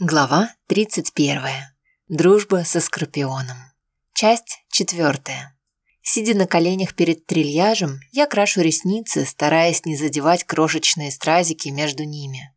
Глава 31. Дружба со Скорпионом. Часть 4. Сидя на коленях перед трильяжем, я крашу ресницы, стараясь не задевать крошечные стразики между ними.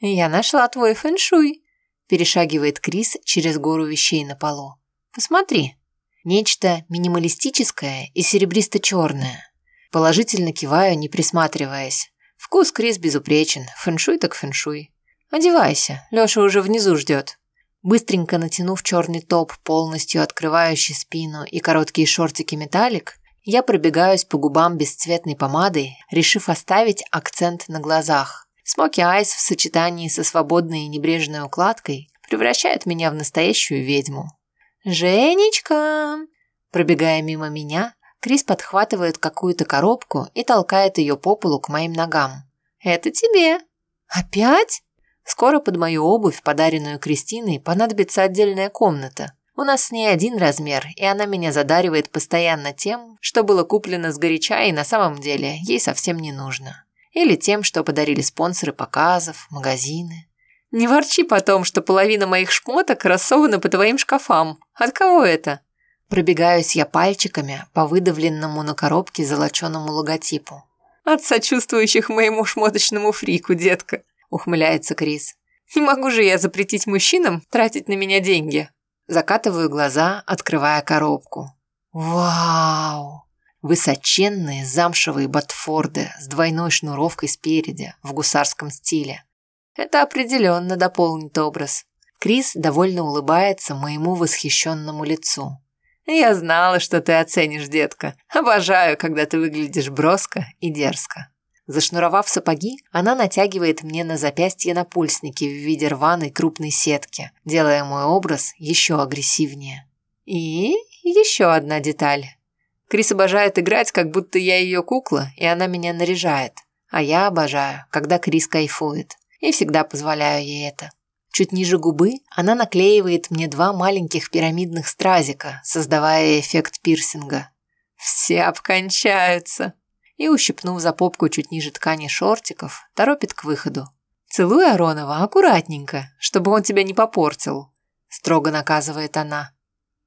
«Я нашла твой фэншуй», – перешагивает Крис через гору вещей на полу. «Посмотри». Нечто минималистическое и серебристо-черное. Положительно киваю, не присматриваясь. Вкус Крис безупречен, фэншуй так фэншуй. «Одевайся, Лёша уже внизу ждет». Быстренько натянув черный топ, полностью открывающий спину и короткие шортики металлик, я пробегаюсь по губам бесцветной помадой, решив оставить акцент на глазах. Смоки айс в сочетании со свободной и небрежной укладкой превращает меня в настоящую ведьму. «Женечка!» Пробегая мимо меня, Крис подхватывает какую-то коробку и толкает ее по полу к моим ногам. «Это тебе!» «Опять?» Скоро под мою обувь, подаренную Кристиной, понадобится отдельная комната. У нас с ней один размер, и она меня задаривает постоянно тем, что было куплено сгоряча и на самом деле ей совсем не нужно. Или тем, что подарили спонсоры показов, магазины. Не ворчи потом, что половина моих шмоток рассована по твоим шкафам. От кого это? Пробегаюсь я пальчиками по выдавленному на коробке золоченому логотипу. От сочувствующих моему шмоточному фрику, детка ухмыляется Крис. Не могу же я запретить мужчинам тратить на меня деньги. Закатываю глаза, открывая коробку. Вау! Высоченные замшевые ботфорды с двойной шнуровкой спереди в гусарском стиле. Это определенно дополнит образ. Крис довольно улыбается моему восхищенному лицу. «Я знала, что ты оценишь, детка. Обожаю, когда ты выглядишь броско и дерзко». Зашнуровав сапоги, она натягивает мне на запястье напульсники в виде рваной крупной сетки, делая мой образ еще агрессивнее. И еще одна деталь. Крис обожает играть, как будто я ее кукла, и она меня наряжает. А я обожаю, когда Крис кайфует. И всегда позволяю ей это. Чуть ниже губы она наклеивает мне два маленьких пирамидных стразика, создавая эффект пирсинга. Все обкончаются и, ущипнув за попку чуть ниже ткани шортиков, торопит к выходу. «Целуй Аронова аккуратненько, чтобы он тебя не попортил», – строго наказывает она.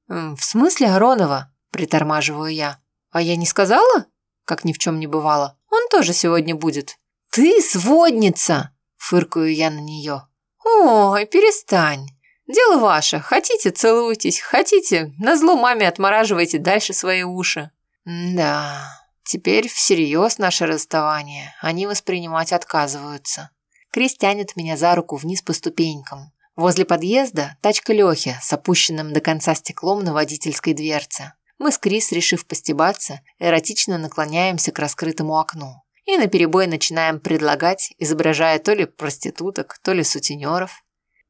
«В смысле Аронова?» – притормаживаю я. «А я не сказала?» Как ни в чем не бывало. «Он тоже сегодня будет». «Ты сводница!» – фыркаю я на нее. «Ой, перестань. Дело ваше. Хотите – целуйтесь. Хотите – назло маме отмораживайте дальше свои уши». «Да...» Теперь всерьез наше расставание они воспринимать отказываются. Крис тянет меня за руку вниз по ступенькам. Возле подъезда тачка Лехи с опущенным до конца стеклом на водительской дверце. Мы с Крис, решив постебаться, эротично наклоняемся к раскрытому окну. И наперебой начинаем предлагать, изображая то ли проституток, то ли сутенеров.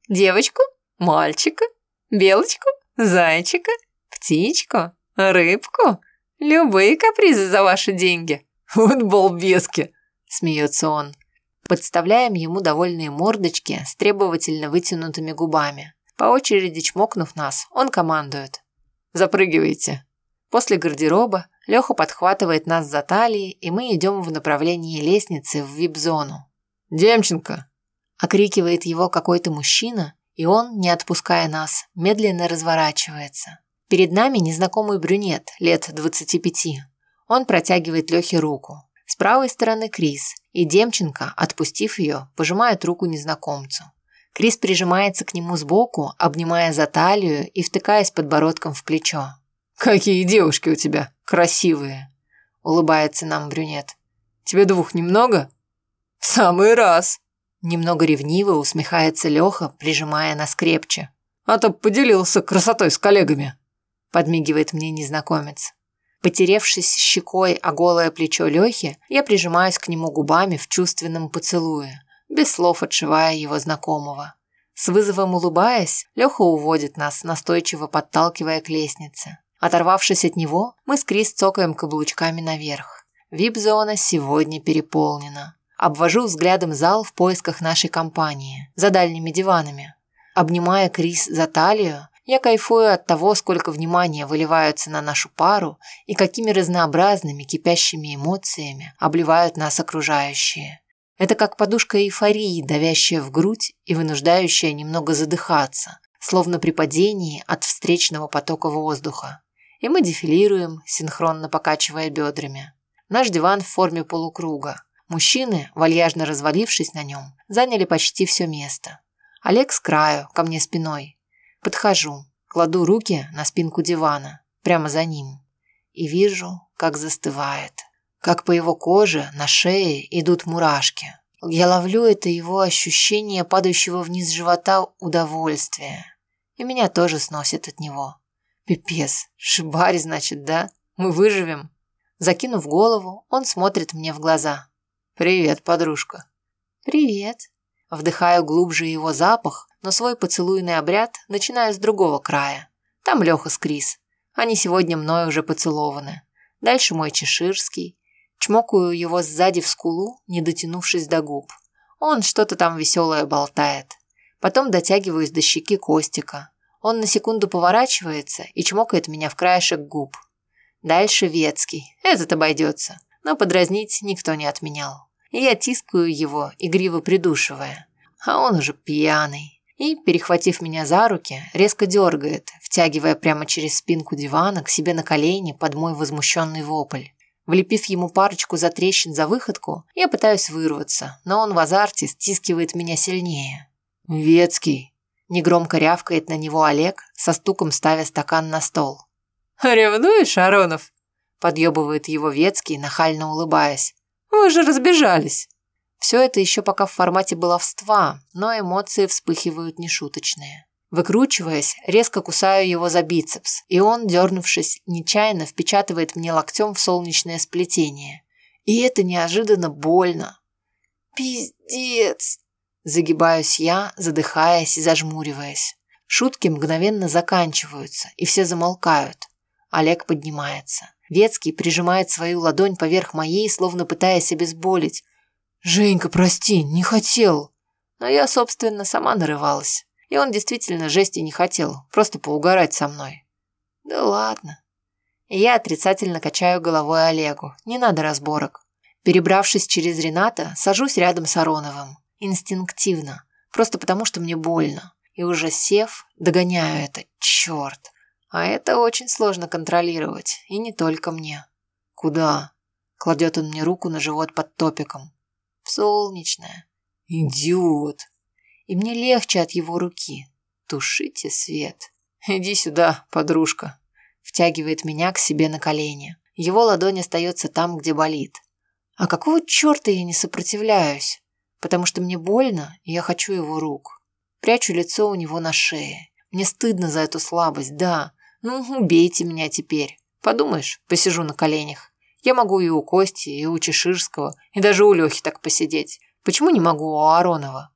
Девочку, мальчика, белочку, зайчика, птичку, рыбку, Любые капризы за ваши деньги. Вот балбески, смеется он. Подставляем ему довольные мордочки с требовательно вытянутыми губами. По очереди чмокнув нас, он командует. Запрыгивайте. После гардероба Леха подхватывает нас за талии, и мы идем в направлении лестницы в вип-зону. «Демченко!» – окрикивает его какой-то мужчина, и он, не отпуская нас, медленно разворачивается. Перед нами незнакомый брюнет, лет 25. Он протягивает Лехе руку. С правой стороны Крис, и Демченко, отпустив ее, пожимает руку незнакомцу. Крис прижимается к нему сбоку, обнимая за талию и втыкаясь подбородком в плечо. «Какие девушки у тебя! Красивые!» – улыбается нам брюнет. «Тебе двух немного?» «В самый раз!» Немного ревниво усмехается Леха, прижимая нас крепче. «А то поделился красотой с коллегами!» Подмигивает мне незнакомец. Потеревшись щекой о голое плечо Лехи, я прижимаюсь к нему губами в чувственном поцелуе, без слов отшивая его знакомого. С вызовом улыбаясь, Леха уводит нас, настойчиво подталкивая к лестнице. Оторвавшись от него, мы с Крис цокаем каблучками наверх. Вип-зона сегодня переполнена. Обвожу взглядом зал в поисках нашей компании, за дальними диванами. Обнимая Крис за талию, я кайфую от того, сколько внимания выливаются на нашу пару и какими разнообразными кипящими эмоциями обливают нас окружающие. Это как подушка эйфории, давящая в грудь и вынуждающая немного задыхаться, словно при падении от встречного потока воздуха. И мы дефилируем, синхронно покачивая бедрами. Наш диван в форме полукруга. Мужчины, вальяжно развалившись на нем, заняли почти все место. Олег с краю, ко мне спиной. Подхожу, кладу руки на спинку дивана, прямо за ним. И вижу, как застывает. Как по его коже, на шее идут мурашки. Я ловлю это его ощущение падающего вниз живота удовольствия. И меня тоже сносит от него. Пипец, шибарь, значит, да? Мы выживем. Закинув голову, он смотрит мне в глаза. «Привет, подружка». «Привет». Вдыхаю глубже его запах, но свой поцелуйный обряд начинаю с другого края. Там Леха с Крис. Они сегодня мной уже поцелованы. Дальше мой чеширский. Чмокаю его сзади в скулу, не дотянувшись до губ. Он что-то там веселое болтает. Потом дотягиваюсь до щеки Костика. Он на секунду поворачивается и чмокает меня в краешек губ. Дальше Ветский. Этот обойдется. Но подразнить никто не отменял. И я тискаю его, игриво придушивая. А он уже пьяный. И, перехватив меня за руки, резко дергает, втягивая прямо через спинку дивана к себе на колени под мой возмущенный вопль. Влепив ему парочку затрещин за выходку, я пытаюсь вырваться, но он в азарте стискивает меня сильнее. «Ветский!» Негромко рявкает на него Олег, со стуком ставя стакан на стол. «Ревнуешь, Аронов?» Подъебывает его Ветский, нахально улыбаясь. «Вы же разбежались!» Все это еще пока в формате баловства, но эмоции вспыхивают нешуточные. Выкручиваясь, резко кусаю его за бицепс, и он, дернувшись, нечаянно впечатывает мне локтем в солнечное сплетение. И это неожиданно больно. «Пиздец!» Загибаюсь я, задыхаясь и зажмуриваясь. Шутки мгновенно заканчиваются, и все замолкают. Олег поднимается. Ветский прижимает свою ладонь поверх моей, словно пытаясь обезболить. «Женька, прости, не хотел!» Но я, собственно, сама нарывалась. И он действительно жести не хотел, просто поугарать со мной. «Да ладно». Я отрицательно качаю головой Олегу. Не надо разборок. Перебравшись через Рената, сажусь рядом с Ароновым. Инстинктивно. Просто потому, что мне больно. И уже сев, догоняю это. Черт. А это очень сложно контролировать. И не только мне. Куда? Кладет он мне руку на живот под топиком. В солнечное. Идиот. И мне легче от его руки. Тушите свет. Иди сюда, подружка. Втягивает меня к себе на колени. Его ладонь остается там, где болит. А какого черта я не сопротивляюсь? потому что мне больно, и я хочу его рук. Прячу лицо у него на шее. Мне стыдно за эту слабость, да. Ну, убейте меня теперь. Подумаешь, посижу на коленях. Я могу и у Кости, и у Чеширского, и даже у Лехи так посидеть. Почему не могу у Аронова?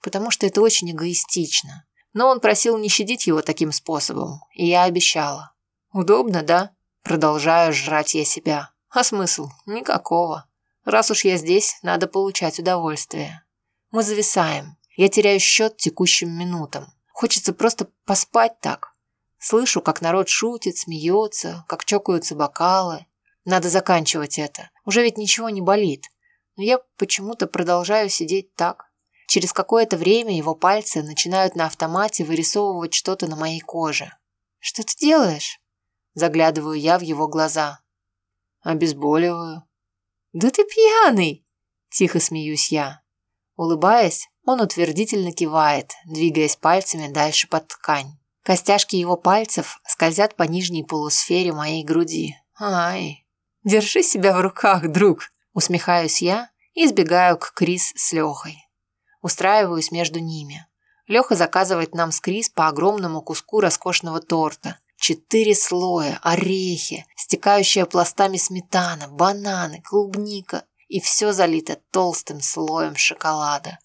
Потому что это очень эгоистично. Но он просил не щадить его таким способом, и я обещала. Удобно, да? Продолжаю жрать я себя. А смысл? Никакого. Раз уж я здесь, надо получать удовольствие. Мы зависаем. Я теряю счет текущим минутам. Хочется просто поспать так. Слышу, как народ шутит, смеется, как чокаются бокалы. Надо заканчивать это. Уже ведь ничего не болит. Но я почему-то продолжаю сидеть так. Через какое-то время его пальцы начинают на автомате вырисовывать что-то на моей коже. «Что ты делаешь?» Заглядываю я в его глаза. «Обезболиваю», «Да ты пьяный!» – тихо смеюсь я. Улыбаясь, он утвердительно кивает, двигаясь пальцами дальше под ткань. Костяшки его пальцев скользят по нижней полусфере моей груди. «Ай, держи себя в руках, друг!» Усмехаюсь я и сбегаю к Крис с Лехой. Устраиваюсь между ними. Леха заказывает нам с Крис по огромному куску роскошного торта, Четыре слоя, орехи, стекающая пластами сметана, бананы, клубника. И все залито толстым слоем шоколада.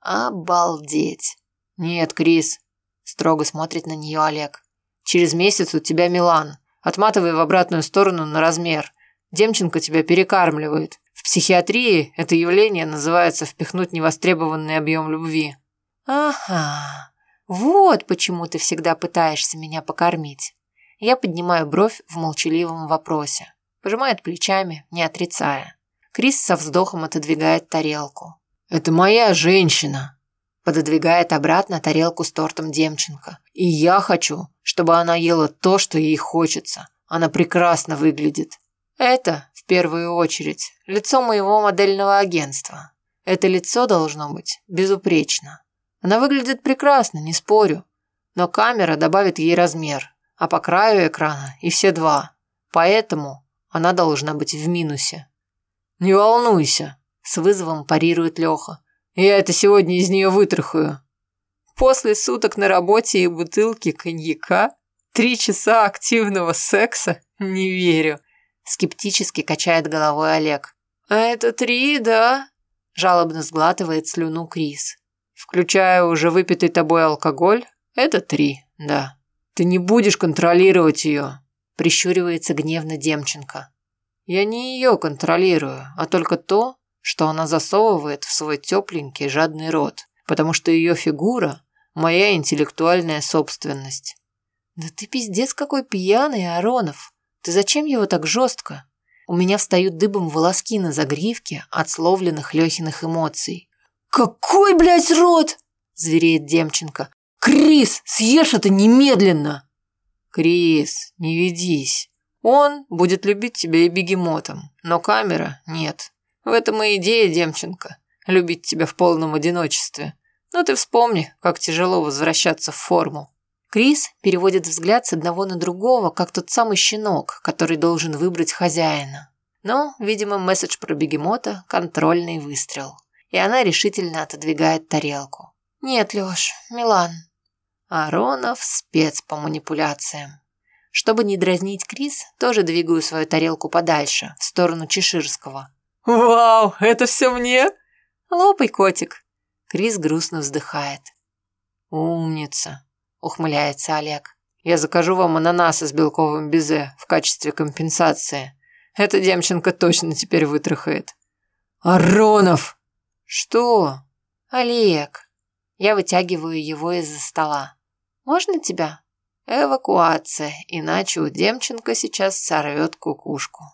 Обалдеть. Нет, Крис, строго смотрит на нее Олег. Через месяц у тебя Милан. Отматывай в обратную сторону на размер. Демченко тебя перекармливает. В психиатрии это явление называется впихнуть невостребованный объем любви. Ага. Вот почему ты всегда пытаешься меня покормить. Я поднимаю бровь в молчаливом вопросе. Пожимает плечами, не отрицая. Крис со вздохом отодвигает тарелку. Это моя женщина. Пододвигает обратно тарелку с тортом Демченко. И я хочу, чтобы она ела то, что ей хочется. Она прекрасно выглядит. Это, в первую очередь, лицо моего модельного агентства. Это лицо должно быть безупречно. Она выглядит прекрасно, не спорю. Но камера добавит ей размер, а по краю экрана и все два. Поэтому она должна быть в минусе. «Не волнуйся», – с вызовом парирует Леха. «Я это сегодня из нее вытрахаю». После суток на работе и бутылки коньяка? Три часа активного секса? Не верю. Скептически качает головой Олег. А это три, да? Жалобно сглатывает слюну Крис. Включая уже выпитый тобой алкоголь, это три, да. Ты не будешь контролировать ее. Прищуривается гневно Демченко. Я не ее контролирую, а только то, что она засовывает в свой тепленький жадный рот, потому что ее фигура – моя интеллектуальная собственность. Да ты пиздец какой пьяный, Аронов. Ты зачем его так жестко? У меня встают дыбом волоски на загривке от словленных Лехиных эмоций. «Какой, блядь, рот?» – звереет Демченко. «Крис, съешь это немедленно!» «Крис, не ведись. Он будет любить тебя и бегемотом, но камера нет. В этом и идея Демченко – любить тебя в полном одиночестве. Но ты вспомни, как тяжело возвращаться в форму». Крис переводит взгляд с одного на другого, как тот самый щенок, который должен выбрать хозяина. Но, видимо, месседж про бегемота – контрольный выстрел. И она решительно отодвигает тарелку. «Нет, Лёш, Милан, Аронов спец по манипуляциям. Чтобы не дразнить Крис, тоже двигаю свою тарелку подальше, в сторону Чеширского. «Вау, это все мне?» «Лопай, котик!» Крис грустно вздыхает. «Умница!» – ухмыляется Олег. «Я закажу вам ананасы с белковым безе в качестве компенсации. Эта Демченко точно теперь вытрахает». «Аронов!» «Что?» «Олег!» Я вытягиваю его из-за стола. Можно тебя? Эвакуация, иначе у Демченко сейчас сорвет кукушку.